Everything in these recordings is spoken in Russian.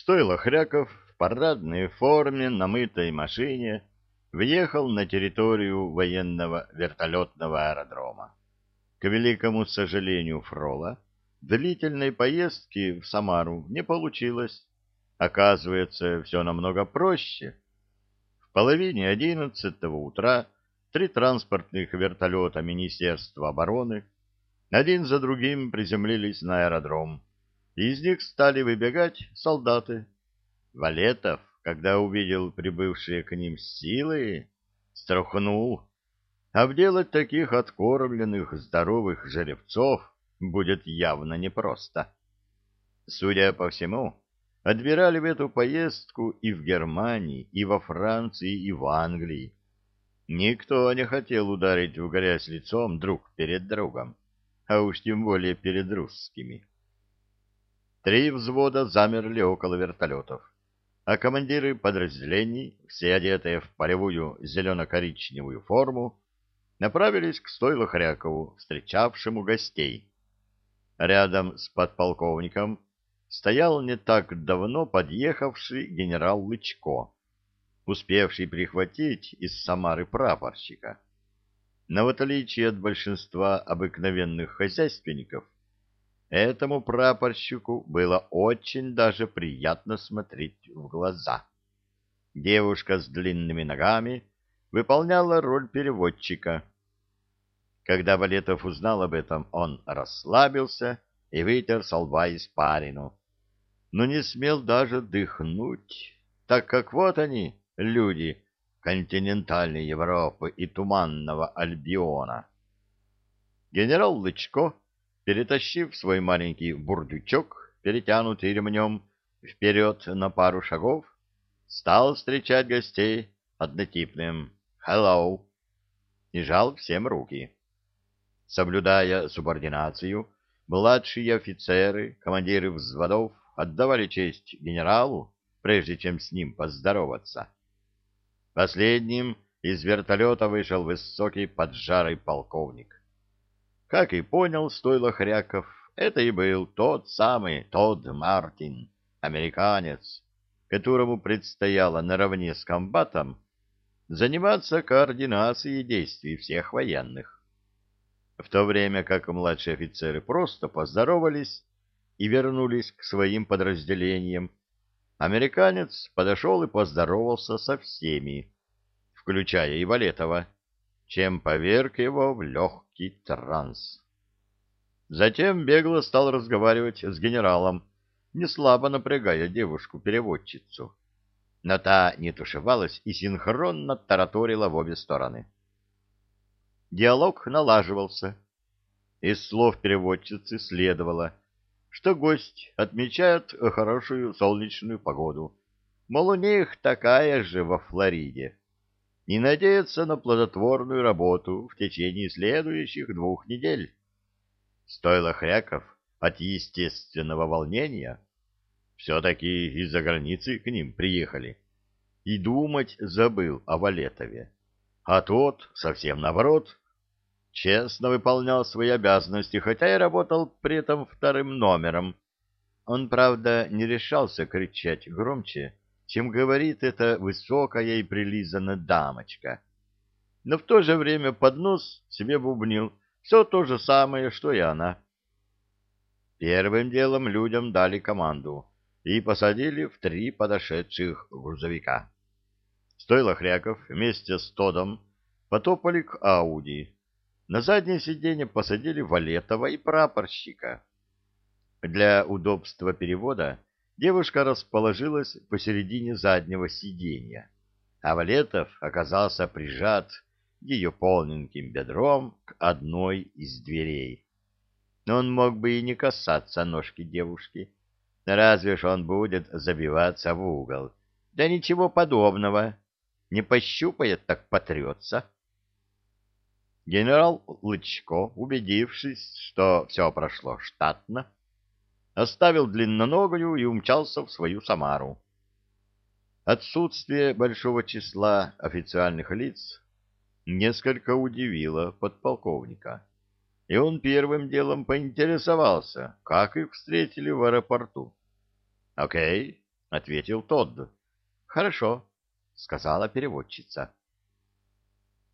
Стоило Хряков в парадной форме на мытой машине въехал на территорию военного вертолетного аэродрома. К великому сожалению Фрола, длительной поездки в Самару не получилось. Оказывается, все намного проще. В половине одиннадцатого утра три транспортных вертолета Министерства обороны один за другим приземлились на аэродром. Из них стали выбегать солдаты. Валетов, когда увидел прибывшие к ним силы, струхнул. Обделать таких откормленных здоровых жеребцов будет явно непросто. Судя по всему, отбирали в эту поездку и в Германии, и во Франции, и в Англии. Никто не хотел ударить в грязь лицом друг перед другом, а уж тем более перед русскими. Три взвода замерли около вертолетов, а командиры подразделений, все одетые в полевую зелено-коричневую форму, направились к стойлу Хрякову, встречавшему гостей. Рядом с подполковником стоял не так давно подъехавший генерал Лычко, успевший прихватить из Самары прапорщика. Но в отличие от большинства обыкновенных хозяйственников, Этому прапорщику было очень даже приятно смотреть в глаза. Девушка с длинными ногами выполняла роль переводчика. Когда Валетов узнал об этом, он расслабился и вытер со лба испарину, но не смел даже дыхнуть, так как вот они, люди континентальной Европы и туманного Альбиона. Генерал Лычко перетащив свой маленький бурдючок, перетянутый ремнем, вперед на пару шагов, стал встречать гостей однотипным «Hello» и жал всем руки. Соблюдая субординацию, младшие офицеры, командиры взводов отдавали честь генералу, прежде чем с ним поздороваться. Последним из вертолета вышел высокий поджарый полковник. Как и понял стойло Хряков, это и был тот самый Тодд Мартин, американец, которому предстояло наравне с комбатом заниматься координацией действий всех военных. В то время как младшие офицеры просто поздоровались и вернулись к своим подразделениям, американец подошел и поздоровался со всеми, включая и Валетова, чем поверг его в легкий транс. Затем бегло стал разговаривать с генералом, не слабо напрягая девушку-переводчицу. Но та не тушевалась и синхронно тараторила в обе стороны. Диалог налаживался. Из слов переводчицы следовало, что гость отмечает хорошую солнечную погоду. Мол, у них такая же во Флориде и надеяться на плодотворную работу в течение следующих двух недель. Стоило Хряков от естественного волнения, все-таки из-за границы к ним приехали, и думать забыл о Валетове. А тот, совсем наоборот, честно выполнял свои обязанности, хотя и работал при этом вторым номером. Он, правда, не решался кричать громче, чем говорит эта высокая и прилизанная дамочка. Но в то же время под нос себе бубнил все то же самое, что и она. Первым делом людям дали команду и посадили в три подошедших грузовика. Стоило Хряков вместе с Тодом потопали к Ауди. На заднее сиденье посадили Валетова и прапорщика. Для удобства перевода девушка расположилась посередине заднего сиденья, а Валетов оказался прижат ее полненьким бедром к одной из дверей. Но он мог бы и не касаться ножки девушки, разве ж он будет забиваться в угол. Да ничего подобного, не пощупает, так потрется. Генерал Лычко, убедившись, что все прошло штатно, оставил длинноногую и умчался в свою Самару. Отсутствие большого числа официальных лиц несколько удивило подполковника, и он первым делом поинтересовался, как их встретили в аэропорту. «Окей, — ответил Тодд. «Хорошо», — сказала переводчица.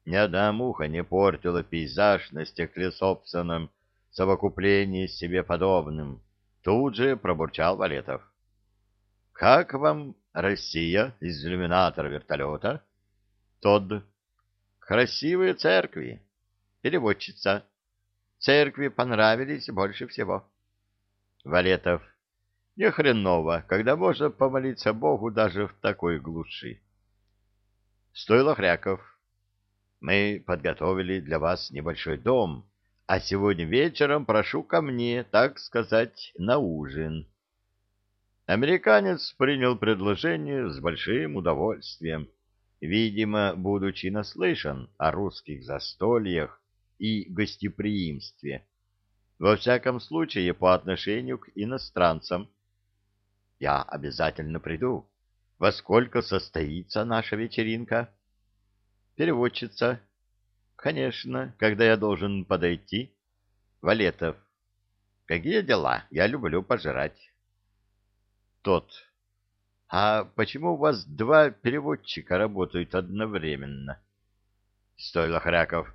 Ни одна муха не портила пейзаж на стекле собственном совокуплении с себе подобным. Тут же пробурчал Валетов. «Как вам Россия из иллюминатора вертолета?» Тодд. «Красивые церкви». Переводчица. «Церкви понравились больше всего». Валетов. Не хреново, когда можно помолиться Богу даже в такой глуши. Стоило Хряков. Мы подготовили для вас небольшой дом, а сегодня вечером прошу ко мне, так сказать, на ужин. Американец принял предложение с большим удовольствием, видимо, будучи наслышан о русских застольях и гостеприимстве, во всяком случае по отношению к иностранцам, я обязательно приду. Во сколько состоится наша вечеринка? Переводчица. Конечно, когда я должен подойти? Валетов. Какие дела? Я люблю пожрать. Тот. А почему у вас два переводчика работают одновременно? Стойло Хряков.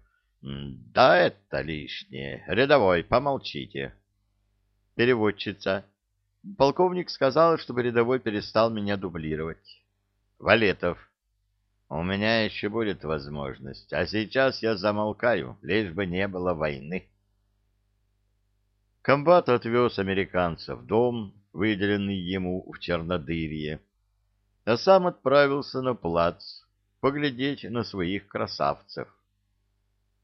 Да, это лишнее. Рядовой, помолчите. Переводчица. Полковник сказал, чтобы рядовой перестал меня дублировать. Валетов. У меня еще будет возможность, а сейчас я замолкаю, лишь бы не было войны. Комбат отвез американца в дом, выделенный ему в Чернодырье, а сам отправился на плац поглядеть на своих красавцев.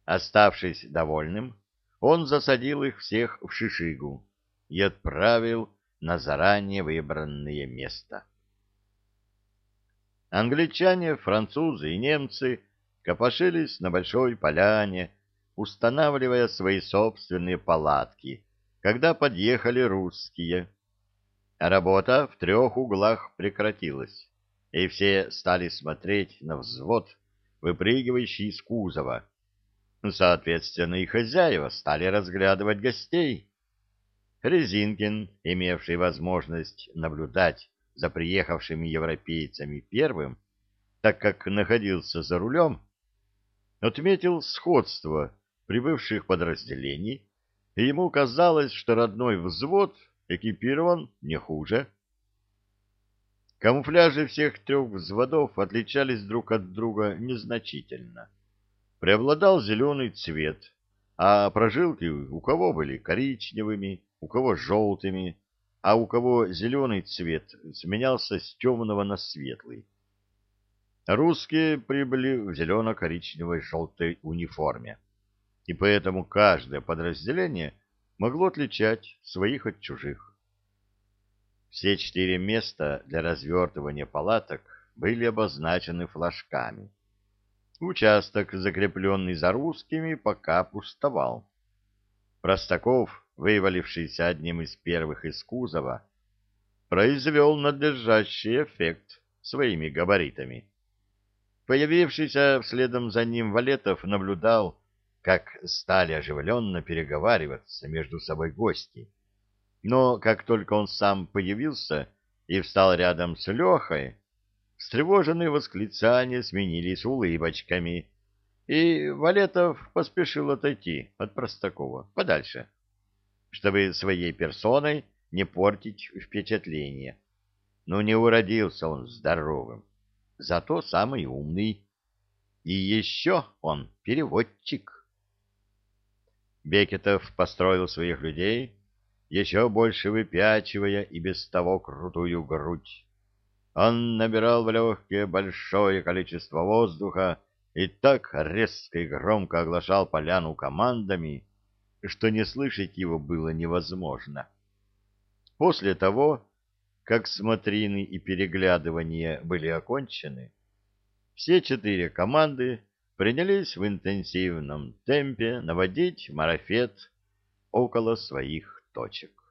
Оставшись довольным, он засадил их всех в шишигу и отправил на заранее выбранное место. Англичане, французы и немцы копошились на большой поляне, устанавливая свои собственные палатки, когда подъехали русские. Работа в трех углах прекратилась, и все стали смотреть на взвод, выпрыгивающий из кузова. Соответственно, и хозяева стали разглядывать гостей, Резинкин, имевший возможность наблюдать за приехавшими европейцами первым, так как находился за рулем, отметил сходство прибывших подразделений, и ему казалось, что родной взвод экипирован не хуже. Камуфляжи всех трех взводов отличались друг от друга незначительно. Преобладал зеленый цвет, а прожилки у кого были коричневыми, у кого желтыми, а у кого зеленый цвет сменялся с темного на светлый. Русские прибыли в зелено-коричневой желтой униформе, и поэтому каждое подразделение могло отличать своих от чужих. Все четыре места для развертывания палаток были обозначены флажками. Участок, закрепленный за русскими, пока пустовал. Простаков вывалившийся одним из первых из кузова, произвел надлежащий эффект своими габаритами. Появившийся вследом за ним Валетов наблюдал, как стали оживленно переговариваться между собой гости. Но как только он сам появился и встал рядом с Лехой, встревоженные восклицания сменились улыбочками, и Валетов поспешил отойти от Простакова подальше чтобы своей персоной не портить впечатление. Но не уродился он здоровым, зато самый умный. И еще он переводчик. Бекетов построил своих людей, еще больше выпячивая и без того крутую грудь. Он набирал в легкие большое количество воздуха и так резко и громко оглашал поляну командами, что не слышать его было невозможно. После того, как смотрины и переглядывания были окончены, все четыре команды принялись в интенсивном темпе наводить марафет около своих точек.